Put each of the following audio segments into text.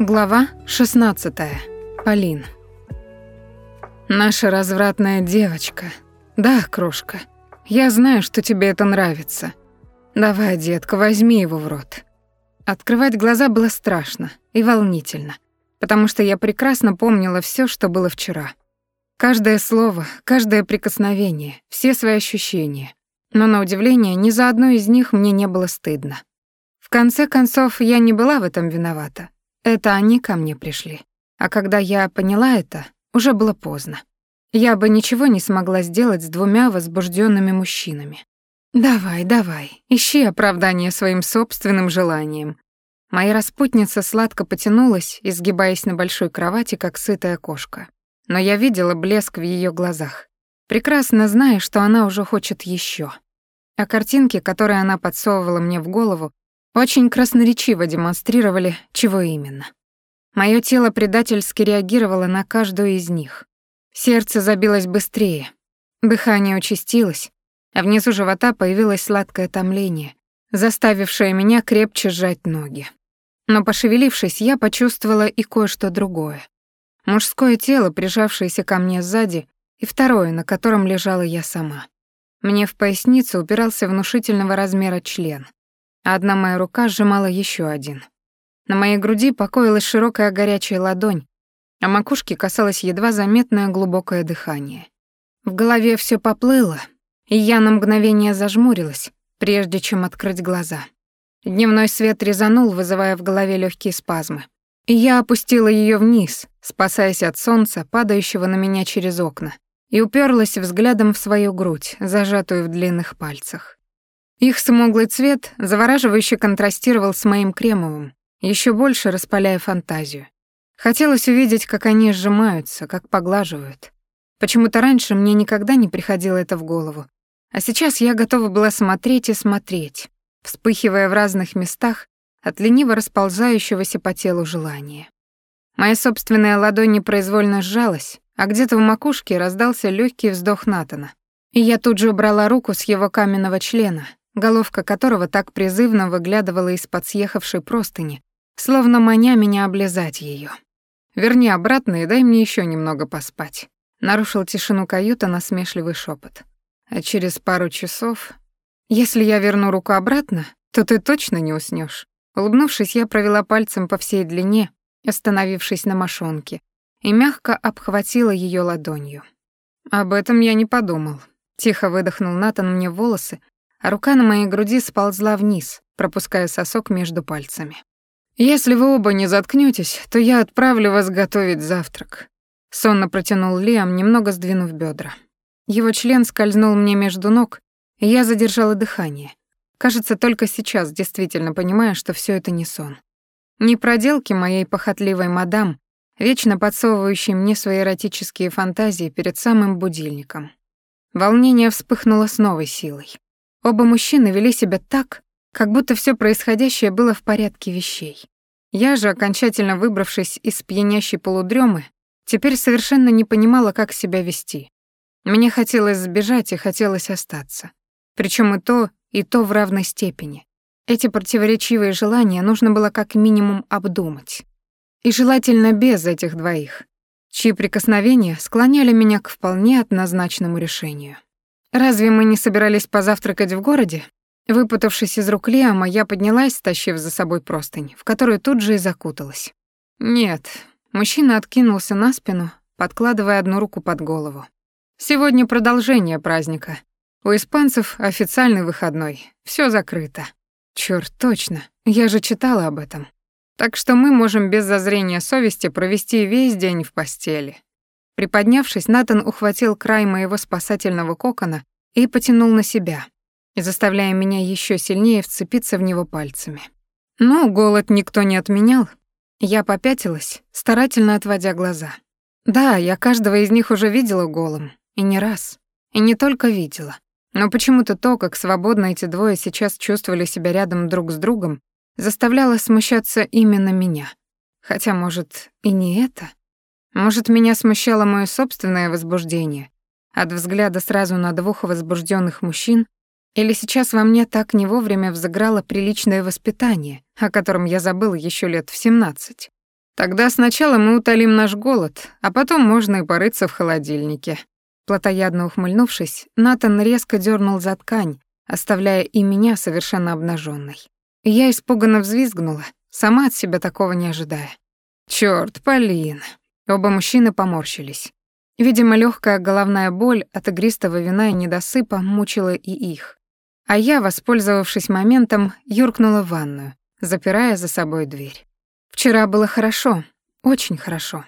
Глава 16. Полин. Наша развратная девочка. Да, крошка. Я знаю, что тебе это нравится. Давай, детка, возьми его в рот. Открывать глаза было страшно и волнительно, потому что я прекрасно помнила все, что было вчера. Каждое слово, каждое прикосновение, все свои ощущения. Но на удивление, ни за одно из них мне не было стыдно. В конце концов, я не была в этом виновата. Это они ко мне пришли. А когда я поняла это, уже было поздно. Я бы ничего не смогла сделать с двумя возбужденными мужчинами. Давай, давай, ищи оправдание своим собственным желаниям. Моя распутница сладко потянулась, изгибаясь на большой кровати, как сытая кошка. Но я видела блеск в ее глазах, прекрасно зная, что она уже хочет еще. А картинки, которые она подсовывала мне в голову, очень красноречиво демонстрировали, чего именно. Моё тело предательски реагировало на каждую из них. Сердце забилось быстрее, дыхание участилось, а внизу живота появилось сладкое томление, заставившее меня крепче сжать ноги. Но пошевелившись, я почувствовала и кое-что другое. Мужское тело, прижавшееся ко мне сзади, и второе, на котором лежала я сама. Мне в поясницу упирался внушительного размера член — одна моя рука сжимала еще один. На моей груди покоилась широкая горячая ладонь, а макушке касалось едва заметное глубокое дыхание. В голове все поплыло, и я на мгновение зажмурилась, прежде чем открыть глаза. Дневной свет резанул, вызывая в голове легкие спазмы. И я опустила ее вниз, спасаясь от солнца, падающего на меня через окна, и уперлась взглядом в свою грудь, зажатую в длинных пальцах. Их смуглый цвет завораживающе контрастировал с моим кремовым, еще больше распаляя фантазию. Хотелось увидеть, как они сжимаются, как поглаживают. Почему-то раньше мне никогда не приходило это в голову. А сейчас я готова была смотреть и смотреть, вспыхивая в разных местах от лениво расползающегося по телу желания. Моя собственная ладонь непроизвольно сжалась, а где-то в макушке раздался легкий вздох Натана. И я тут же убрала руку с его каменного члена, головка которого так призывно выглядывала из-под съехавшей простыни, словно маня меня облизать ее. «Верни обратно и дай мне еще немного поспать», — нарушил тишину каюта насмешливый шепот. «А через пару часов... Если я верну руку обратно, то ты точно не уснешь. Улыбнувшись, я провела пальцем по всей длине, остановившись на мошонке, и мягко обхватила ее ладонью. «Об этом я не подумал», — тихо выдохнул Натан мне волосы, а рука на моей груди сползла вниз, пропуская сосок между пальцами. «Если вы оба не заткнётесь, то я отправлю вас готовить завтрак», — сонно протянул Лиам, немного сдвинув бедра. Его член скользнул мне между ног, и я задержала дыхание. Кажется, только сейчас действительно понимаю, что все это не сон. Не проделки моей похотливой мадам, вечно подсовывающей мне свои эротические фантазии перед самым будильником. Волнение вспыхнуло с новой силой. Оба мужчины вели себя так, как будто все происходящее было в порядке вещей. Я же, окончательно выбравшись из пьянящей полудремы, теперь совершенно не понимала, как себя вести. Мне хотелось сбежать и хотелось остаться. Причем и то, и то в равной степени. Эти противоречивые желания нужно было как минимум обдумать. И желательно без этих двоих, чьи прикосновения склоняли меня к вполне однозначному решению. «Разве мы не собирались позавтракать в городе?» Выпутавшись из рук Лиама, я поднялась, стащив за собой простынь, в которую тут же и закуталась. «Нет». Мужчина откинулся на спину, подкладывая одну руку под голову. «Сегодня продолжение праздника. У испанцев официальный выходной. Все закрыто». Черт, точно. Я же читала об этом. Так что мы можем без зазрения совести провести весь день в постели. Приподнявшись, Натан ухватил край моего спасательного кокона и потянул на себя, заставляя меня еще сильнее вцепиться в него пальцами. Ну, голод никто не отменял. Я попятилась, старательно отводя глаза. Да, я каждого из них уже видела голым, и не раз. И не только видела. Но почему-то то, как свободно эти двое сейчас чувствовали себя рядом друг с другом, заставляло смущаться именно меня. Хотя, может, и не это? Может, меня смущало мое собственное возбуждение от взгляда сразу на двух возбужденных мужчин, или сейчас во мне так не вовремя взыграло приличное воспитание, о котором я забыла еще лет в семнадцать. Тогда сначала мы утолим наш голод, а потом можно и порыться в холодильнике. Платоядно ухмыльнувшись, Натан резко дернул за ткань, оставляя и меня совершенно обнаженной. Я испуганно взвизгнула, сама от себя такого не ожидая. Черт, Полин. Оба мужчины поморщились. Видимо, легкая головная боль от игристого вина и недосыпа мучила и их. А я, воспользовавшись моментом, юркнула в ванную, запирая за собой дверь. Вчера было хорошо, очень хорошо.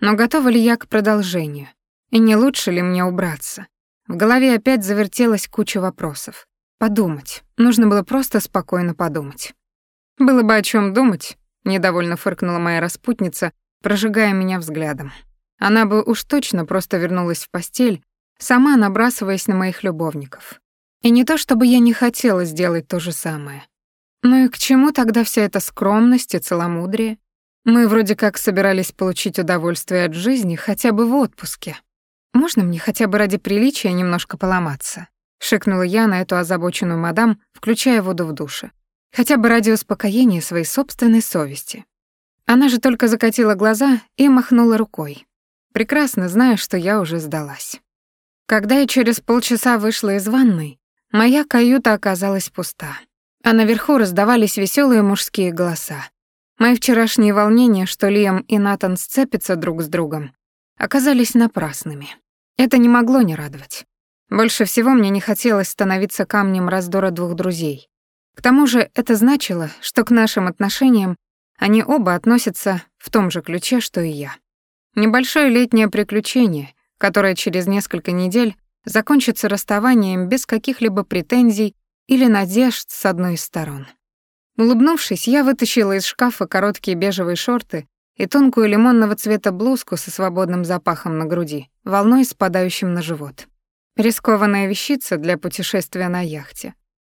Но готова ли я к продолжению? И не лучше ли мне убраться? В голове опять завертелась куча вопросов. Подумать. Нужно было просто спокойно подумать. Было бы о чем думать, недовольно фыркнула моя распутница, прожигая меня взглядом. Она бы уж точно просто вернулась в постель, сама набрасываясь на моих любовников. И не то чтобы я не хотела сделать то же самое. Ну и к чему тогда вся эта скромность и целомудрие? Мы вроде как собирались получить удовольствие от жизни хотя бы в отпуске. Можно мне хотя бы ради приличия немножко поломаться? Шикнула я на эту озабоченную мадам, включая воду в душе. Хотя бы ради успокоения своей собственной совести. Она же только закатила глаза и махнула рукой. Прекрасно зная, что я уже сдалась. Когда я через полчаса вышла из ванной, моя каюта оказалась пуста а наверху раздавались веселые мужские голоса. Мои вчерашние волнения, что Лиам и Натан сцепятся друг с другом, оказались напрасными. Это не могло не радовать. Больше всего мне не хотелось становиться камнем раздора двух друзей. К тому же это значило, что к нашим отношениям они оба относятся в том же ключе, что и я. Небольшое летнее приключение, которое через несколько недель закончится расставанием без каких-либо претензий или надежд с одной из сторон. Улыбнувшись, я вытащила из шкафа короткие бежевые шорты и тонкую лимонного цвета блузку со свободным запахом на груди, волной спадающим на живот. Рискованная вещица для путешествия на яхте.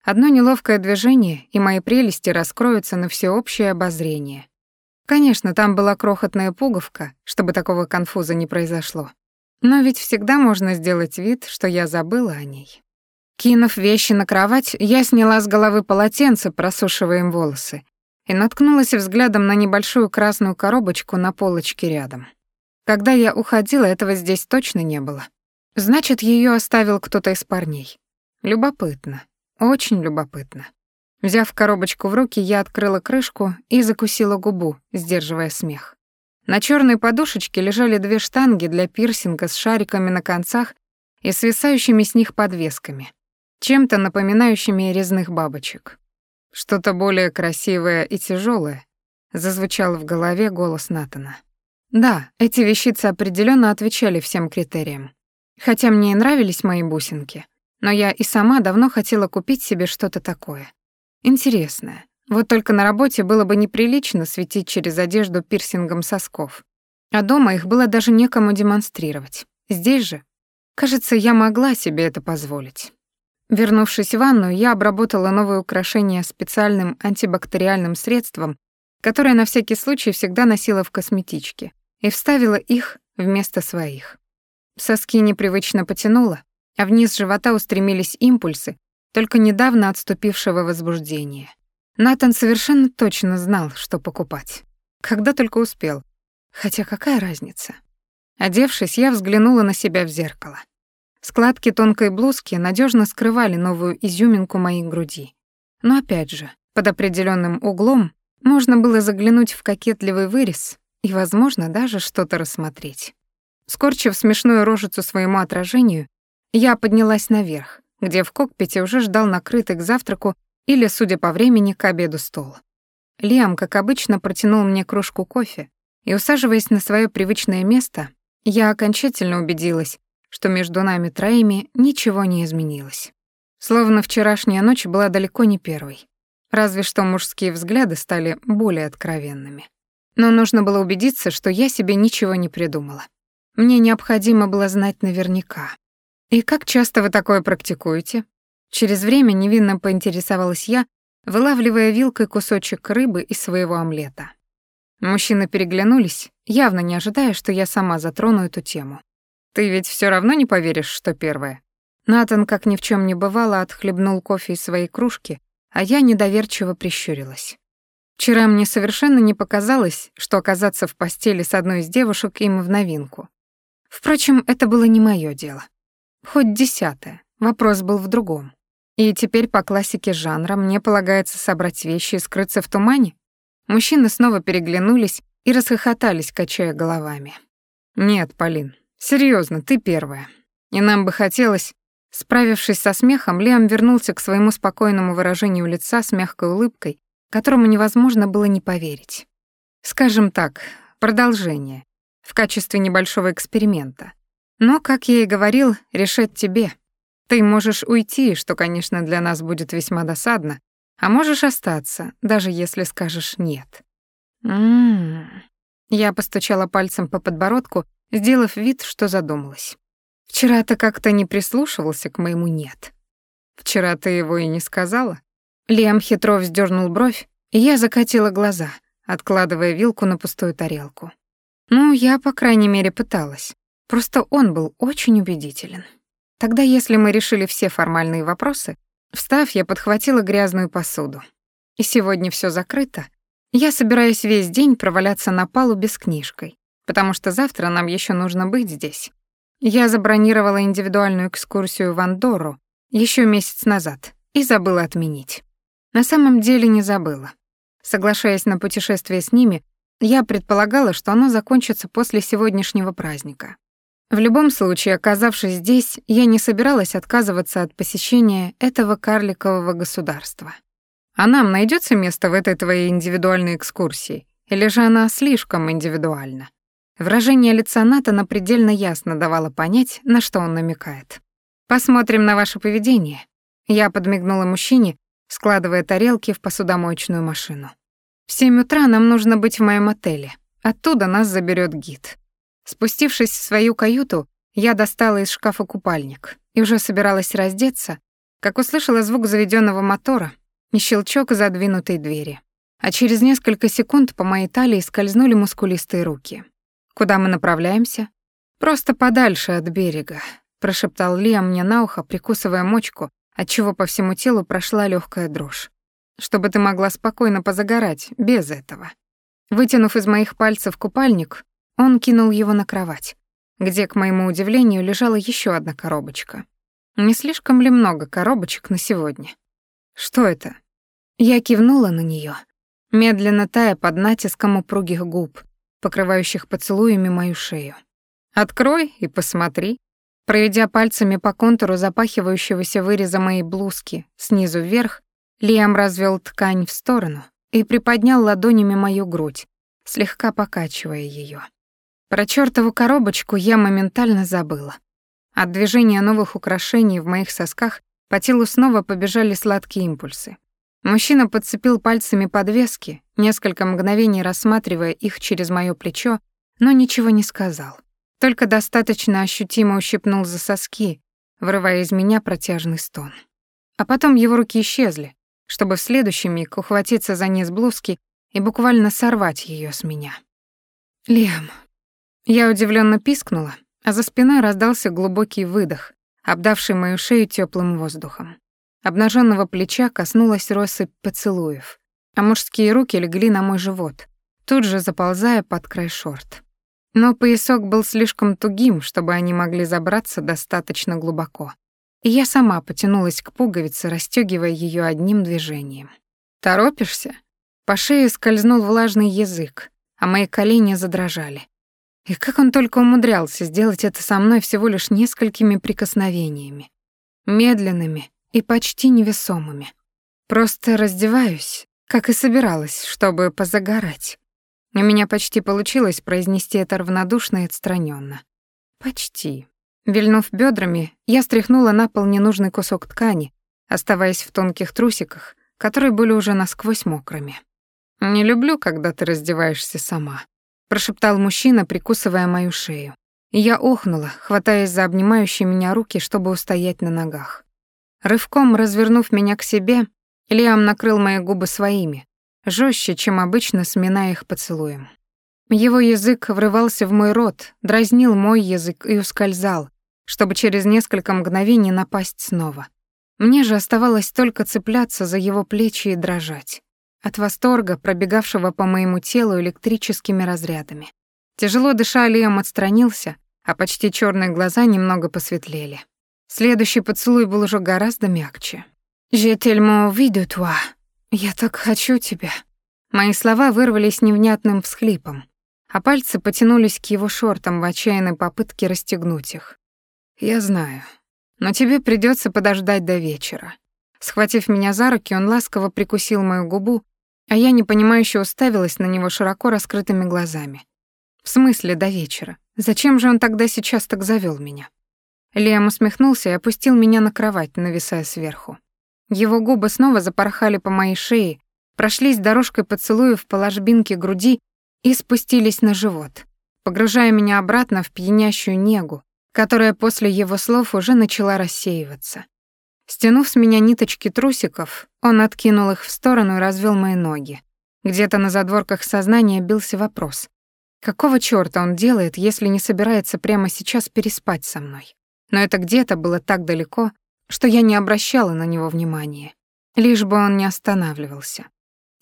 Одно неловкое движение, и мои прелести раскроются на всеобщее обозрение. Конечно, там была крохотная пуговка, чтобы такого конфуза не произошло. Но ведь всегда можно сделать вид, что я забыла о ней. Кинув вещи на кровать, я сняла с головы полотенце, просушивая им волосы, и наткнулась взглядом на небольшую красную коробочку на полочке рядом. Когда я уходила, этого здесь точно не было. Значит, ее оставил кто-то из парней. Любопытно, очень любопытно. Взяв коробочку в руки, я открыла крышку и закусила губу, сдерживая смех. На черной подушечке лежали две штанги для пирсинга с шариками на концах и свисающими с них подвесками чем-то напоминающими резных бабочек. Что-то более красивое и тяжелое, зазвучал в голове голос Натана. Да, эти вещицы определенно отвечали всем критериям. Хотя мне и нравились мои бусинки, но я и сама давно хотела купить себе что-то такое. Интересное. Вот только на работе было бы неприлично светить через одежду пирсингом сосков. А дома их было даже некому демонстрировать. Здесь же, кажется, я могла себе это позволить. Вернувшись в ванную, я обработала новое украшение специальным антибактериальным средством, которое на всякий случай всегда носила в косметичке, и вставила их вместо своих. Соски непривычно потянуло, а вниз живота устремились импульсы, только недавно отступившего возбуждения. Натан совершенно точно знал, что покупать. Когда только успел. Хотя какая разница? Одевшись, я взглянула на себя в зеркало. Складки тонкой блузки надежно скрывали новую изюминку моей груди. Но опять же, под определенным углом можно было заглянуть в кокетливый вырез и, возможно, даже что-то рассмотреть. Скорчив смешную рожицу своему отражению, я поднялась наверх, где в кокпите уже ждал накрытый к завтраку или, судя по времени, к обеду стол. Лиам, как обычно, протянул мне кружку кофе, и, усаживаясь на свое привычное место, я окончательно убедилась, что между нами троими ничего не изменилось. Словно вчерашняя ночь была далеко не первой. Разве что мужские взгляды стали более откровенными. Но нужно было убедиться, что я себе ничего не придумала. Мне необходимо было знать наверняка. «И как часто вы такое практикуете?» Через время невинно поинтересовалась я, вылавливая вилкой кусочек рыбы из своего омлета. Мужчины переглянулись, явно не ожидая, что я сама затрону эту тему. Ты ведь все равно не поверишь, что первое. Натан, как ни в чем не бывало, отхлебнул кофе из своей кружки, а я недоверчиво прищурилась. Вчера мне совершенно не показалось, что оказаться в постели с одной из девушек им в новинку. Впрочем, это было не моё дело. Хоть десятое, вопрос был в другом. И теперь по классике жанра мне полагается собрать вещи и скрыться в тумане? Мужчины снова переглянулись и расхохотались, качая головами. «Нет, Полин, серьезно, ты первая. И нам бы хотелось...» Справившись со смехом, Лиам вернулся к своему спокойному выражению лица с мягкой улыбкой, которому невозможно было не поверить. Скажем так, продолжение, в качестве небольшого эксперимента. Но, как я и говорил, решать тебе. Ты можешь уйти, что, конечно, для нас будет весьма досадно, а можешь остаться, даже если скажешь «нет». М-м. Я постучала пальцем по подбородку, сделав вид, что задумалась. Вчера ты как-то не прислушивался к моему «нет». Вчера ты его и не сказала? Лем хитро вздернул бровь, и я закатила глаза, откладывая вилку на пустую тарелку. Ну, я, по крайней мере, пыталась. Просто он был очень убедителен. Тогда, если мы решили все формальные вопросы, встав, я подхватила грязную посуду. И сегодня все закрыто. Я собираюсь весь день проваляться на палубе с книжкой, потому что завтра нам еще нужно быть здесь. Я забронировала индивидуальную экскурсию в Андорру еще месяц назад и забыла отменить. На самом деле не забыла. Соглашаясь на путешествие с ними, я предполагала, что оно закончится после сегодняшнего праздника. В любом случае, оказавшись здесь, я не собиралась отказываться от посещения этого карликового государства. А нам найдется место в этой твоей индивидуальной экскурсии, или же она слишком индивидуальна? Выражение лица Натана предельно ясно давало понять, на что он намекает. «Посмотрим на ваше поведение». Я подмигнула мужчине, складывая тарелки в посудомоечную машину. В семь утра нам нужно быть в моем отеле. Оттуда нас заберет гид. Спустившись в свою каюту, я достала из шкафа купальник и уже собиралась раздеться, как услышала звук заведенного мотора и щелчок задвинутой двери. А через несколько секунд по моей талии скользнули мускулистые руки. «Куда мы направляемся?» «Просто подальше от берега», — прошептал Лиам мне на ухо, прикусывая мочку, отчего по всему телу прошла легкая дрожь чтобы ты могла спокойно позагорать без этого. Вытянув из моих пальцев купальник, он кинул его на кровать, где, к моему удивлению, лежала еще одна коробочка. Не слишком ли много коробочек на сегодня? Что это? Я кивнула на нее, медленно тая под натиском упругих губ, покрывающих поцелуями мою шею. Открой и посмотри. Проведя пальцами по контуру запахивающегося выреза моей блузки снизу вверх, Лиам развел ткань в сторону и приподнял ладонями мою грудь, слегка покачивая ее. Про чёртову коробочку я моментально забыла. От движения новых украшений в моих сосках по телу снова побежали сладкие импульсы. Мужчина подцепил пальцами подвески, несколько мгновений рассматривая их через моё плечо, но ничего не сказал. Только достаточно ощутимо ущипнул за соски, вырывая из меня протяжный стон. А потом его руки исчезли, чтобы в следующий миг ухватиться за низ блузки и буквально сорвать ее с меня. «Лиам». Я удивленно пискнула, а за спиной раздался глубокий выдох, обдавший мою шею теплым воздухом. Обнаженного плеча коснулась россыпь поцелуев, а мужские руки легли на мой живот, тут же заползая под край шорт. Но поясок был слишком тугим, чтобы они могли забраться достаточно глубоко и я сама потянулась к пуговице, расстёгивая её одним движением. «Торопишься?» По шее скользнул влажный язык, а мои колени задрожали. И как он только умудрялся сделать это со мной всего лишь несколькими прикосновениями. Медленными и почти невесомыми. Просто раздеваюсь, как и собиралась, чтобы позагорать. У меня почти получилось произнести это равнодушно и отстранённо. Почти. Вильнув бедрами, я стряхнула на пол ненужный кусок ткани, оставаясь в тонких трусиках, которые были уже насквозь мокрыми. «Не люблю, когда ты раздеваешься сама», — прошептал мужчина, прикусывая мою шею. И я охнула, хватаясь за обнимающие меня руки, чтобы устоять на ногах. Рывком развернув меня к себе, Лиам накрыл мои губы своими, жестче, чем обычно, сминая их поцелуем. Его язык врывался в мой рот, дразнил мой язык и ускользал, чтобы через несколько мгновений напасть снова. Мне же оставалось только цепляться за его плечи и дрожать. От восторга, пробегавшего по моему телу электрическими разрядами. Тяжело дыша, Лиам отстранился, а почти черные глаза немного посветлели. Следующий поцелуй был уже гораздо мягче. «Je tellement de toi». «Я так хочу тебя». Мои слова вырвались невнятным всхлипом, а пальцы потянулись к его шортам в отчаянной попытке расстегнуть их. «Я знаю, но тебе придется подождать до вечера». Схватив меня за руки, он ласково прикусил мою губу, а я непонимающе уставилась на него широко раскрытыми глазами. В смысле до вечера? Зачем же он тогда сейчас так завёл меня? Лиам усмехнулся и опустил меня на кровать, нависая сверху. Его губы снова запорхали по моей шее, прошлись дорожкой поцелуев по ложбинке груди и спустились на живот, погружая меня обратно в пьянящую негу, которая после его слов уже начала рассеиваться. Стянув с меня ниточки трусиков, он откинул их в сторону и развел мои ноги. Где-то на задворках сознания бился вопрос. Какого чёрта он делает, если не собирается прямо сейчас переспать со мной? Но это где-то было так далеко, что я не обращала на него внимания. Лишь бы он не останавливался.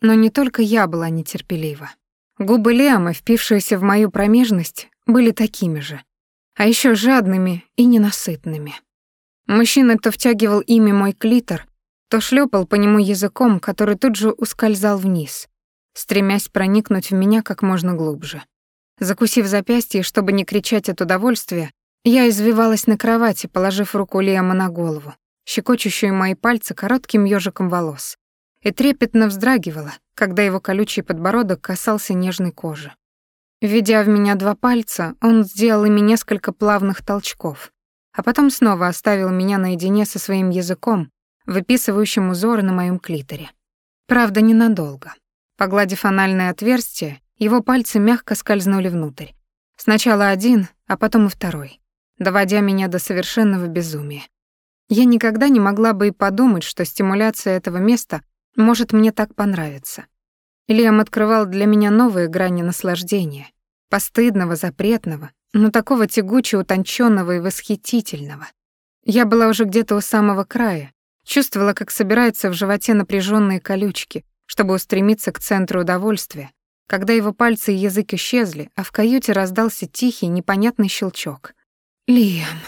Но не только я была нетерпелива. Губы Лиама, впившиеся в мою промежность, были такими же. А ещё жадными и ненасытными. Мужчина то втягивал ими мой клитор, то шлепал по нему языком, который тут же ускользал вниз, стремясь проникнуть в меня как можно глубже. Закусив запястье, чтобы не кричать от удовольствия, я извивалась на кровати, положив руку Лиама на голову, щекочущую мои пальцы коротким ёжиком волос, и трепетно вздрагивала, когда его колючий подбородок касался нежной кожи. Введя в меня два пальца, он сделал ими несколько плавных толчков, а потом снова оставил меня наедине со своим языком, выписывающим узоры на моем клиторе. Правда, ненадолго. Погладив анальное отверстие, его пальцы мягко скользнули внутрь. Сначала один, а потом и второй, доводя меня до совершенного безумия. Я никогда не могла бы и подумать, что стимуляция этого места может мне так понравиться. Лиам открывал для меня новые грани наслаждения, постыдного, запретного, но такого тягуче утонченного и восхитительного. Я была уже где-то у самого края, чувствовала, как собираются в животе напряженные колючки, чтобы устремиться к центру удовольствия, когда его пальцы и язык исчезли, а в каюте раздался тихий, непонятный щелчок. «Лиам...»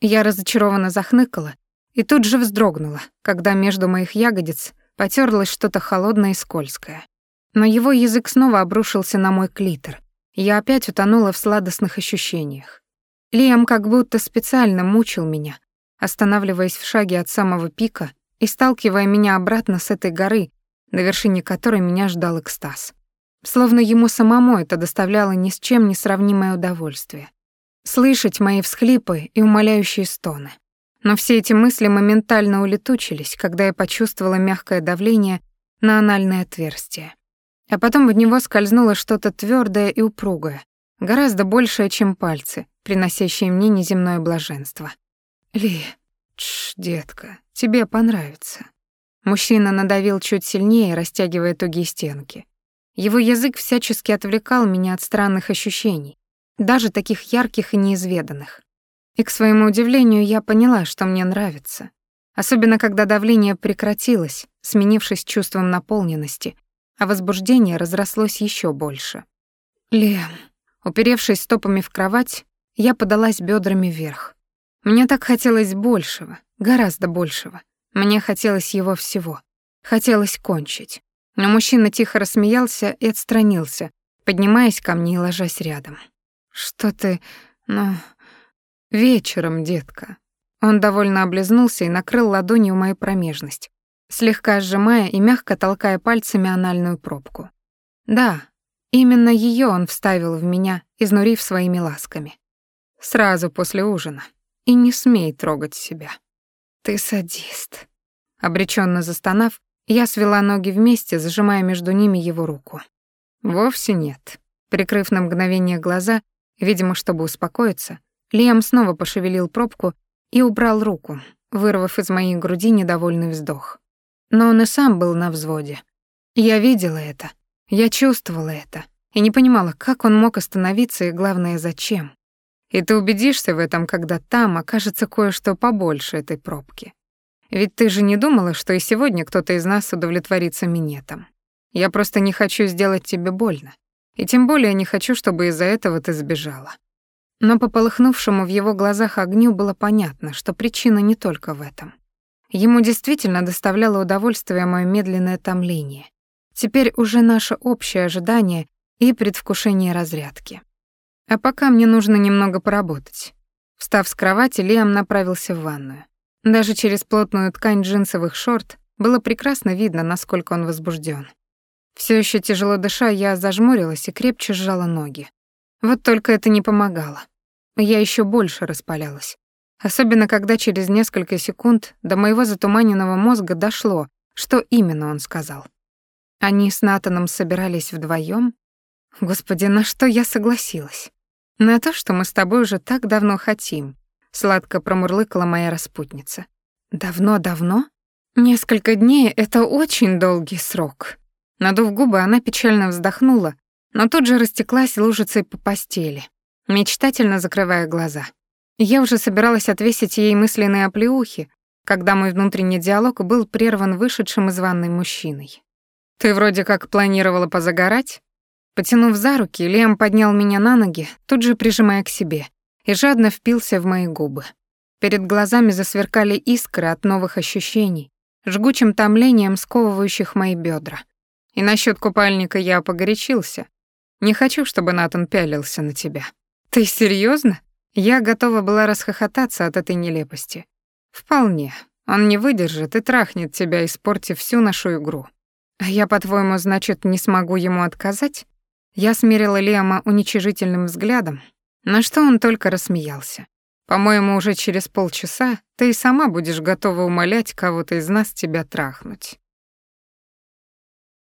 Я разочарованно захныкала и тут же вздрогнула, когда между моих ягодиц потерлось что-то холодное и скользкое. Но его язык снова обрушился на мой клитор, я опять утонула в сладостных ощущениях. Лиам как будто специально мучил меня, останавливаясь в шаге от самого пика и сталкивая меня обратно с этой горы, на вершине которой меня ждал экстаз. Словно ему самому это доставляло ни с чем не сравнимое удовольствие. Слышать мои всхлипы и умоляющие стоны. Но все эти мысли моментально улетучились, когда я почувствовала мягкое давление на анальное отверстие а потом в него скользнуло что-то твердое и упругое, гораздо большее, чем пальцы, приносящие мне неземное блаженство. «Ли, тш, детка, тебе понравится». Мужчина надавил чуть сильнее, растягивая тугие стенки. Его язык всячески отвлекал меня от странных ощущений, даже таких ярких и неизведанных. И, к своему удивлению, я поняла, что мне нравится. Особенно, когда давление прекратилось, сменившись чувством наполненности, а возбуждение разрослось еще больше. «Лем», уперевшись стопами в кровать, я подалась бедрами вверх. Мне так хотелось большего, гораздо большего. Мне хотелось его всего. Хотелось кончить. Но мужчина тихо рассмеялся и отстранился, поднимаясь ко мне и ложась рядом. «Что ты... ну... вечером, детка». Он довольно облизнулся и накрыл ладонью мою промежность, слегка сжимая и мягко толкая пальцами анальную пробку. Да, именно ее он вставил в меня, изнурив своими ласками. Сразу после ужина. И не смей трогать себя. Ты садист. Обреченно застонав, я свела ноги вместе, зажимая между ними его руку. Вовсе нет. Прикрыв на мгновение глаза, видимо, чтобы успокоиться, Лиам снова пошевелил пробку и убрал руку, вырвав из моей груди недовольный вздох. Но он и сам был на взводе. Я видела это, я чувствовала это, и не понимала, как он мог остановиться и, главное, зачем. И ты убедишься в этом, когда там окажется кое-что побольше этой пробки. Ведь ты же не думала, что и сегодня кто-то из нас удовлетворится минетом. Я просто не хочу сделать тебе больно. И тем более не хочу, чтобы из-за этого ты сбежала. Но по полыхнувшему в его глазах огню было понятно, что причина не только в этом. Ему действительно доставляло удовольствие мое медленное томление. Теперь уже наше общее ожидание и предвкушение разрядки. А пока мне нужно немного поработать. Встав с кровати, Лиам направился в ванную. Даже через плотную ткань джинсовых шорт было прекрасно видно, насколько он возбужден. Все еще тяжело дыша, я зажмурилась и крепче сжала ноги. Вот только это не помогало. Я еще больше распалялась. Особенно когда через несколько секунд до моего затуманенного мозга дошло, что именно он сказал. Они с Натаном собирались вдвоем. Господи, на что я согласилась? На то, что мы с тобой уже так давно хотим, сладко промурлыкала моя распутница. Давно-давно? Несколько дней — это очень долгий срок. Надув губы, она печально вздохнула, но тут же растеклась лужицей по постели, мечтательно закрывая глаза. Я уже собиралась отвесить ей мысленные оплеухи, когда мой внутренний диалог был прерван вышедшим из ванной мужчиной. «Ты вроде как планировала позагорать?» Потянув за руки, Лем поднял меня на ноги, тут же прижимая к себе, и жадно впился в мои губы. Перед глазами засверкали искры от новых ощущений, жгучим томлением сковывающих мои бедра. И насчет купальника я погорячился. Не хочу, чтобы Натан пялился на тебя. Ты серьезно? Я готова была расхохотаться от этой нелепости. Вполне. Он не выдержит и трахнет тебя, испортив всю нашу игру. А я, по-твоему, значит, не смогу ему отказать? Я смерила Лиама уничижительным взглядом, на что он только рассмеялся. По-моему, уже через полчаса ты и сама будешь готова умолять кого-то из нас тебя трахнуть.